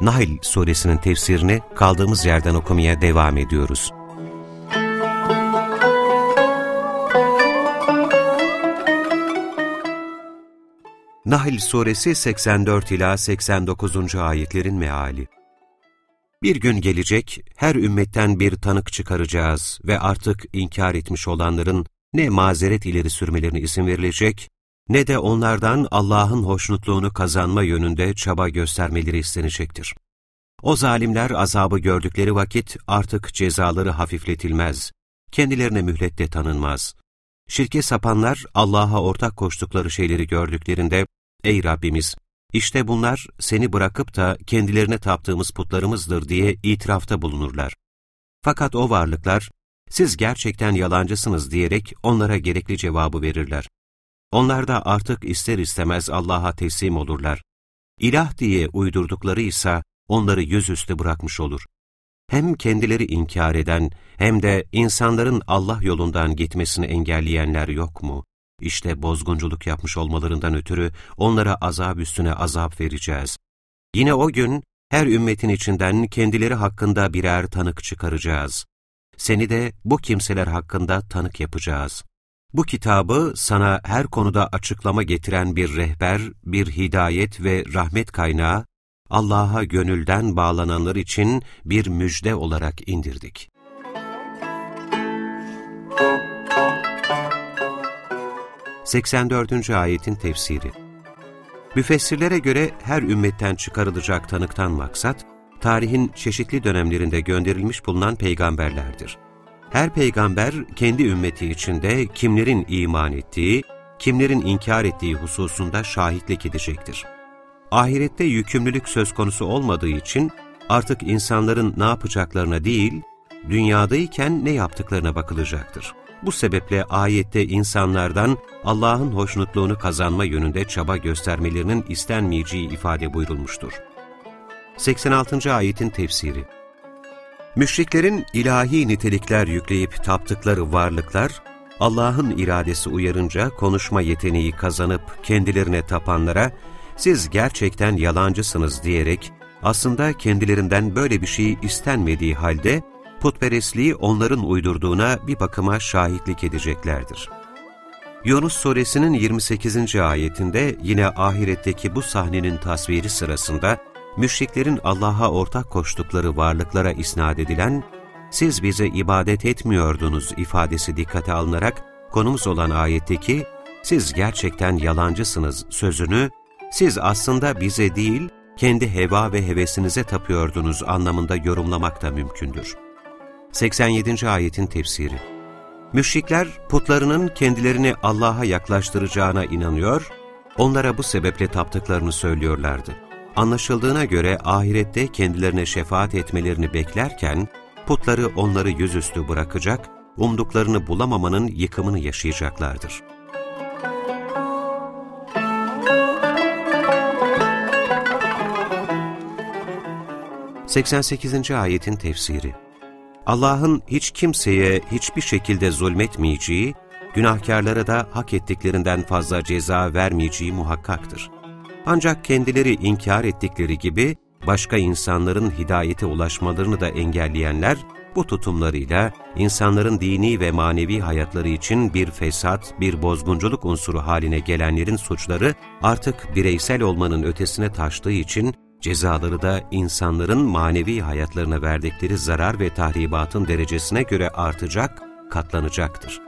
Nahl suresinin tefsirini kaldığımız yerden okumaya devam ediyoruz. Nahl suresi 84 ila 89. ayetlerin meali. Bir gün gelecek, her ümmetten bir tanık çıkaracağız ve artık inkar etmiş olanların ne mazeret ileri sürmelerine izin verilecek, ne de onlardan Allah'ın hoşnutluğunu kazanma yönünde çaba göstermeleri istenecektir. O zalimler azabı gördükleri vakit artık cezaları hafifletilmez, kendilerine mühlet de tanınmaz. Şirke sapanlar Allah'a ortak koştukları şeyleri gördüklerinde, Ey Rabbimiz! işte bunlar seni bırakıp da kendilerine taptığımız putlarımızdır diye itirafta bulunurlar. Fakat o varlıklar, siz gerçekten yalancısınız diyerek onlara gerekli cevabı verirler. Onlar da artık ister istemez Allah'a teslim olurlar. İlah diye uydurdukları ise onları yüzüstü bırakmış olur. Hem kendileri inkar eden hem de insanların Allah yolundan gitmesini engelleyenler yok mu? İşte bozgunculuk yapmış olmalarından ötürü onlara azap üstüne azap vereceğiz. Yine o gün her ümmetin içinden kendileri hakkında birer tanık çıkaracağız. Seni de bu kimseler hakkında tanık yapacağız. Bu kitabı sana her konuda açıklama getiren bir rehber, bir hidayet ve rahmet kaynağı, Allah'a gönülden bağlananlar için bir müjde olarak indirdik. Seksen dördüncü ayetin tefsiri Müfessirlere göre her ümmetten çıkarılacak tanıktan maksat, tarihin çeşitli dönemlerinde gönderilmiş bulunan peygamberlerdir. Her peygamber kendi ümmeti içinde kimlerin iman ettiği, kimlerin inkar ettiği hususunda şahitlik edecektir. Ahirette yükümlülük söz konusu olmadığı için artık insanların ne yapacaklarına değil, dünyadayken ne yaptıklarına bakılacaktır. Bu sebeple ayette insanlardan Allah'ın hoşnutluğunu kazanma yönünde çaba göstermelerinin istenmeyeceği ifade buyurulmuştur. 86. ayetin tefsiri Müşriklerin ilahi nitelikler yükleyip taptıkları varlıklar, Allah'ın iradesi uyarınca konuşma yeteneği kazanıp kendilerine tapanlara, siz gerçekten yalancısınız diyerek, aslında kendilerinden böyle bir şey istenmediği halde, putperestliği onların uydurduğuna bir bakıma şahitlik edeceklerdir. Yunus suresinin 28. ayetinde yine ahiretteki bu sahnenin tasviri sırasında, müşriklerin Allah'a ortak koştukları varlıklara isnat edilen, siz bize ibadet etmiyordunuz ifadesi dikkate alınarak, konumuz olan ayetteki, siz gerçekten yalancısınız sözünü, siz aslında bize değil, kendi heva ve hevesinize tapıyordunuz anlamında yorumlamak da mümkündür. 87. ayetin tefsiri Müşrikler putlarının kendilerini Allah'a yaklaştıracağına inanıyor, onlara bu sebeple taptıklarını söylüyorlardı. Anlaşıldığına göre ahirette kendilerine şefaat etmelerini beklerken, putları onları yüzüstü bırakacak, umduklarını bulamamanın yıkımını yaşayacaklardır. Seksen sekizinci ayetin tefsiri Allah'ın hiç kimseye hiçbir şekilde zulmetmeyeceği, günahkarlara da hak ettiklerinden fazla ceza vermeyeceği muhakkaktır. Ancak kendileri inkar ettikleri gibi başka insanların hidayete ulaşmalarını da engelleyenler, bu tutumlarıyla insanların dini ve manevi hayatları için bir fesat, bir bozgunculuk unsuru haline gelenlerin suçları artık bireysel olmanın ötesine taştığı için cezaları da insanların manevi hayatlarına verdikleri zarar ve tahribatın derecesine göre artacak, katlanacaktır.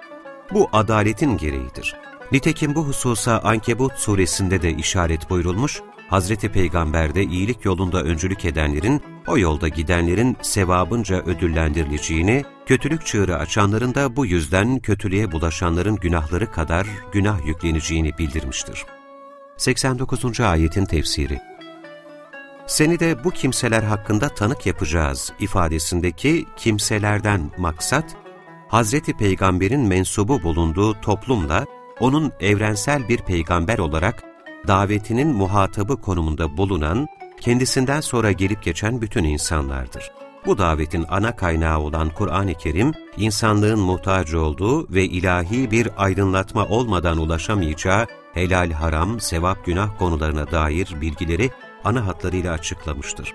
Bu adaletin gereğidir. Nitekim bu hususa Ankebut suresinde de işaret buyurulmuş, Hazreti Peygamber'de iyilik yolunda öncülük edenlerin, o yolda gidenlerin sevabınca ödüllendirileceğini, kötülük çığırı açanların da bu yüzden kötülüğe bulaşanların günahları kadar günah yükleneceğini bildirmiştir. 89. Ayetin Tefsiri Seni de bu kimseler hakkında tanık yapacağız ifadesindeki kimselerden maksat, Hazreti Peygamber'in mensubu bulunduğu toplumla onun evrensel bir peygamber olarak davetinin muhatabı konumunda bulunan, kendisinden sonra gelip geçen bütün insanlardır. Bu davetin ana kaynağı olan Kur'an-ı Kerim, insanlığın muhtaç olduğu ve ilahi bir aydınlatma olmadan ulaşamayacağı helal, haram, sevap, günah konularına dair bilgileri ana hatlarıyla açıklamıştır.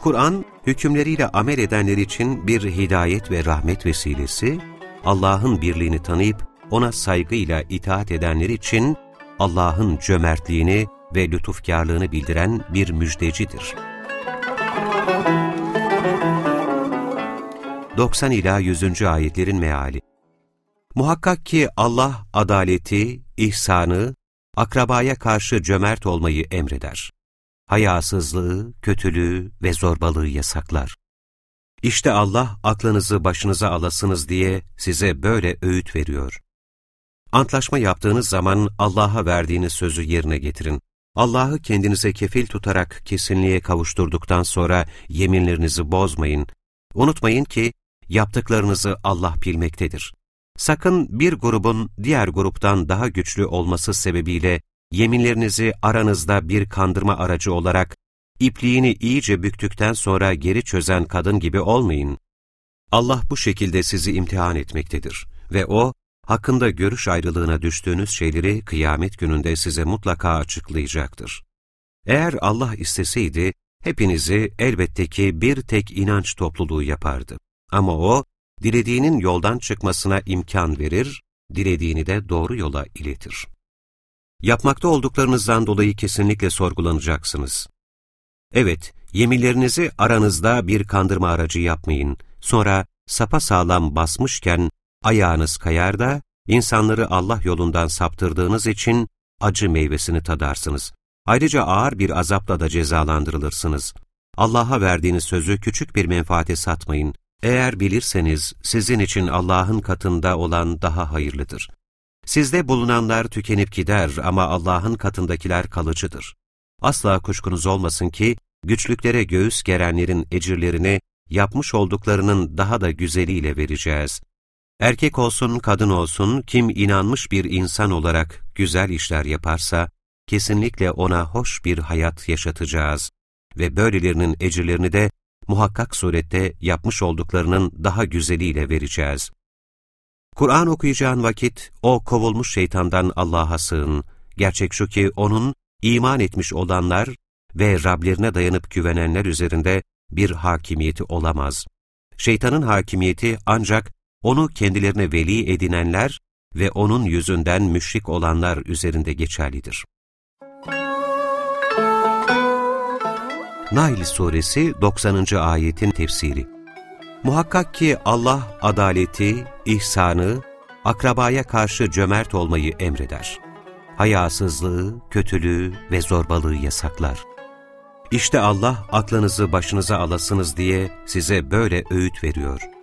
Kur'an, hükümleriyle amel edenler için bir hidayet ve rahmet vesilesi, Allah'ın birliğini tanıyıp ona saygıyla itaat edenler için Allah'ın cömertliğini ve lütufkarlığını bildiren bir müjdecidir. 90 ila 100. ayetlerin meali Muhakkak ki Allah adaleti, ihsanı, akrabaya karşı cömert olmayı emreder. Hayasızlığı, kötülüğü ve zorbalığı yasaklar. İşte Allah aklınızı başınıza alasınız diye size böyle öğüt veriyor. Antlaşma yaptığınız zaman Allah'a verdiğiniz sözü yerine getirin. Allah'ı kendinize kefil tutarak kesinliğe kavuşturduktan sonra yeminlerinizi bozmayın. Unutmayın ki yaptıklarınızı Allah bilmektedir. Sakın bir grubun diğer gruptan daha güçlü olması sebebiyle yeminlerinizi aranızda bir kandırma aracı olarak ipliğini iyice büktükten sonra geri çözen kadın gibi olmayın. Allah bu şekilde sizi imtihan etmektedir ve O, hakkında görüş ayrılığına düştüğünüz şeyleri kıyamet gününde size mutlaka açıklayacaktır. Eğer Allah isteseydi, hepinizi elbette ki bir tek inanç topluluğu yapardı. Ama O, dilediğinin yoldan çıkmasına imkan verir, dilediğini de doğru yola iletir. Yapmakta olduklarınızdan dolayı kesinlikle sorgulanacaksınız. Evet, yeminlerinizi aranızda bir kandırma aracı yapmayın. Sonra sapa sağlam basmışken ayağınız kayar da insanları Allah yolundan saptırdığınız için acı meyvesini tadarsınız. Ayrıca ağır bir azapla da cezalandırılırsınız. Allah'a verdiğiniz sözü küçük bir menfaate satmayın. Eğer bilirseniz sizin için Allah'ın katında olan daha hayırlıdır. Sizde bulunanlar tükenip gider ama Allah'ın katındakiler kalıcıdır. Asla kuşkunuz olmasın ki, güçlüklere göğüs gerenlerin ecirlerini yapmış olduklarının daha da güzeliyle vereceğiz. Erkek olsun, kadın olsun, kim inanmış bir insan olarak güzel işler yaparsa, kesinlikle ona hoş bir hayat yaşatacağız ve böylelerinin ecirlerini de muhakkak surette yapmış olduklarının daha güzeliyle vereceğiz. Kur'an okuyacağın vakit o kovulmuş şeytandan Allah'a sığın. Gerçek şu ki onun iman etmiş olanlar ve Rablerine dayanıp güvenenler üzerinde bir hakimiyeti olamaz. Şeytanın hakimiyeti ancak onu kendilerine veli edinenler ve onun yüzünden müşrik olanlar üzerinde geçerlidir. Nail Suresi 90. ayetin tefsiri Muhakkak ki Allah adaleti, ihsanı, akrabaya karşı cömert olmayı emreder. Hayasızlığı, kötülüğü ve zorbalığı yasaklar. İşte Allah aklınızı başınıza alasınız diye size böyle öğüt veriyor.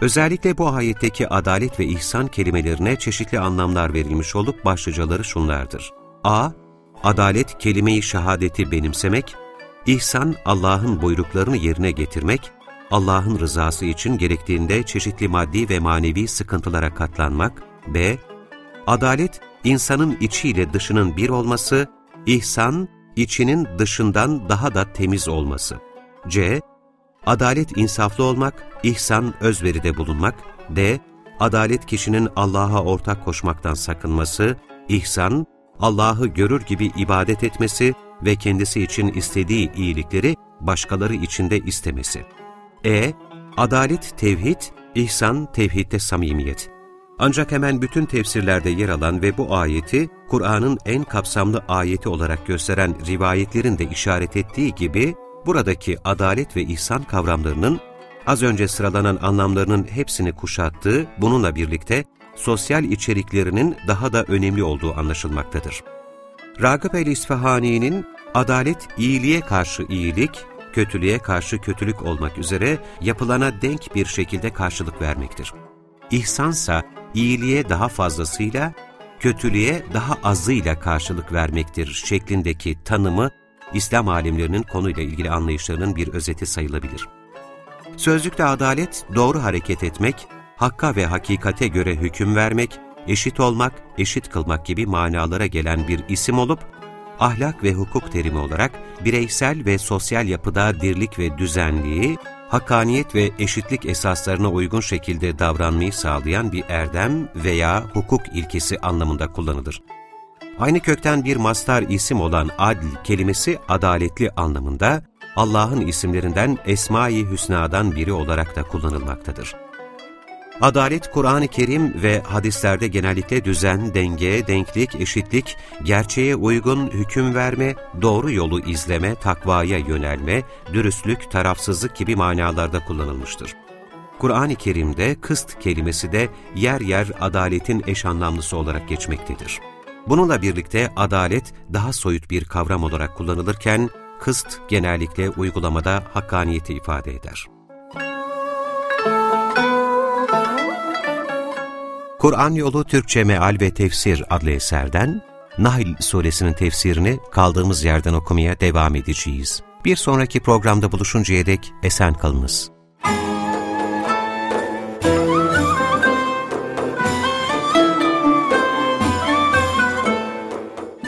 Özellikle bu ayetteki adalet ve ihsan kelimelerine çeşitli anlamlar verilmiş olup başlıcaları şunlardır. A. Adalet kelime-i şehadeti benimsemek, ihsan Allah'ın buyruklarını yerine getirmek, Allah'ın rızası için gerektiğinde çeşitli maddi ve manevi sıkıntılara katlanmak. B. Adalet, insanın içiyle dışının bir olması, ihsan, içinin dışından daha da temiz olması. C. Adalet insaflı olmak, ihsan özveride bulunmak. D. Adalet kişinin Allah'a ortak koşmaktan sakınması, ihsan, Allah'ı görür gibi ibadet etmesi ve kendisi için istediği iyilikleri başkaları için de istemesi. E. Adalet tevhid, ihsan tevhidde samimiyet. Ancak hemen bütün tefsirlerde yer alan ve bu ayeti, Kur'an'ın en kapsamlı ayeti olarak gösteren rivayetlerin de işaret ettiği gibi, buradaki adalet ve ihsan kavramlarının az önce sıralanan anlamlarının hepsini kuşattığı, bununla birlikte sosyal içeriklerinin daha da önemli olduğu anlaşılmaktadır. Ragıp el-İsfahani'nin adalet iyiliğe karşı iyilik, kötülüğe karşı kötülük olmak üzere yapılana denk bir şekilde karşılık vermektir. İhsansa iyiliğe daha fazlasıyla, kötülüğe daha azıyla karşılık vermektir şeklindeki tanımı İslam alimlerinin konuyla ilgili anlayışlarının bir özeti sayılabilir. Sözlükte adalet, doğru hareket etmek, hakka ve hakikate göre hüküm vermek, eşit olmak, eşit kılmak gibi manalara gelen bir isim olup, ahlak ve hukuk terimi olarak bireysel ve sosyal yapıda dirlik ve düzenliği, hakkaniyet ve eşitlik esaslarına uygun şekilde davranmayı sağlayan bir erdem veya hukuk ilkesi anlamında kullanılır. Aynı kökten bir mastar isim olan adl kelimesi adaletli anlamında, Allah'ın isimlerinden Esma-i Hüsna'dan biri olarak da kullanılmaktadır. Adalet, Kur'an-ı Kerim ve hadislerde genellikle düzen, denge, denklik, eşitlik, gerçeğe uygun hüküm verme, doğru yolu izleme, takvaya yönelme, dürüstlük, tarafsızlık gibi manalarda kullanılmıştır. Kur'an-ı Kerim'de kıst kelimesi de yer yer adaletin eş anlamlısı olarak geçmektedir. Bununla birlikte adalet daha soyut bir kavram olarak kullanılırken, kıst genellikle uygulamada hakkaniyeti ifade eder. Kur'an Yolu Türkçe Meal ve Tefsir adlı eserden Nahl suresinin tefsirini kaldığımız yerden okumaya devam edeceğiz. Bir sonraki programda buluşuncaya dek esen kalınız.